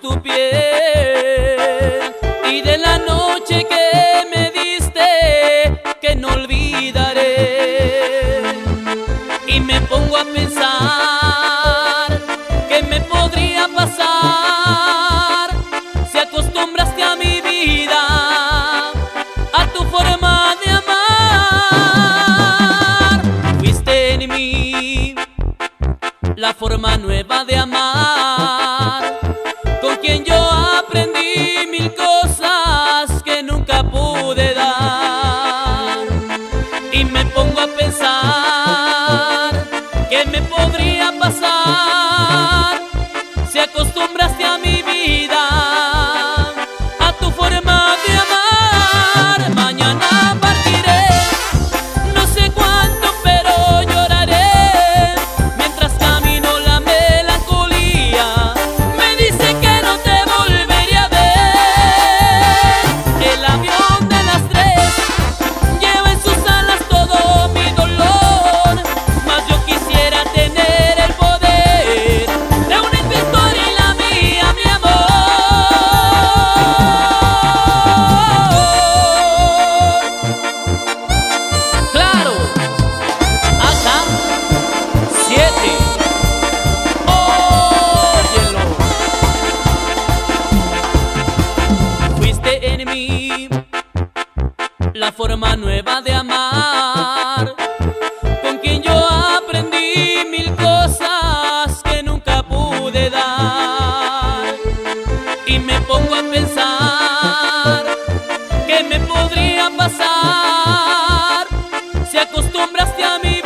tu piel y de la noche que me diste que no olvidaré. Y me pongo a pensar que me podría pasar si acostumbraste a mi vida a tu forma de amar. Fuiste en mí la forma nueva de amar, pude dar. Y me pongo a pensar que me podría pasar la forma nueva de amar, con quien yo aprendí mil cosas que nunca pude dar. Y me pongo a pensar que me podría pasar si acostumbraste a mí.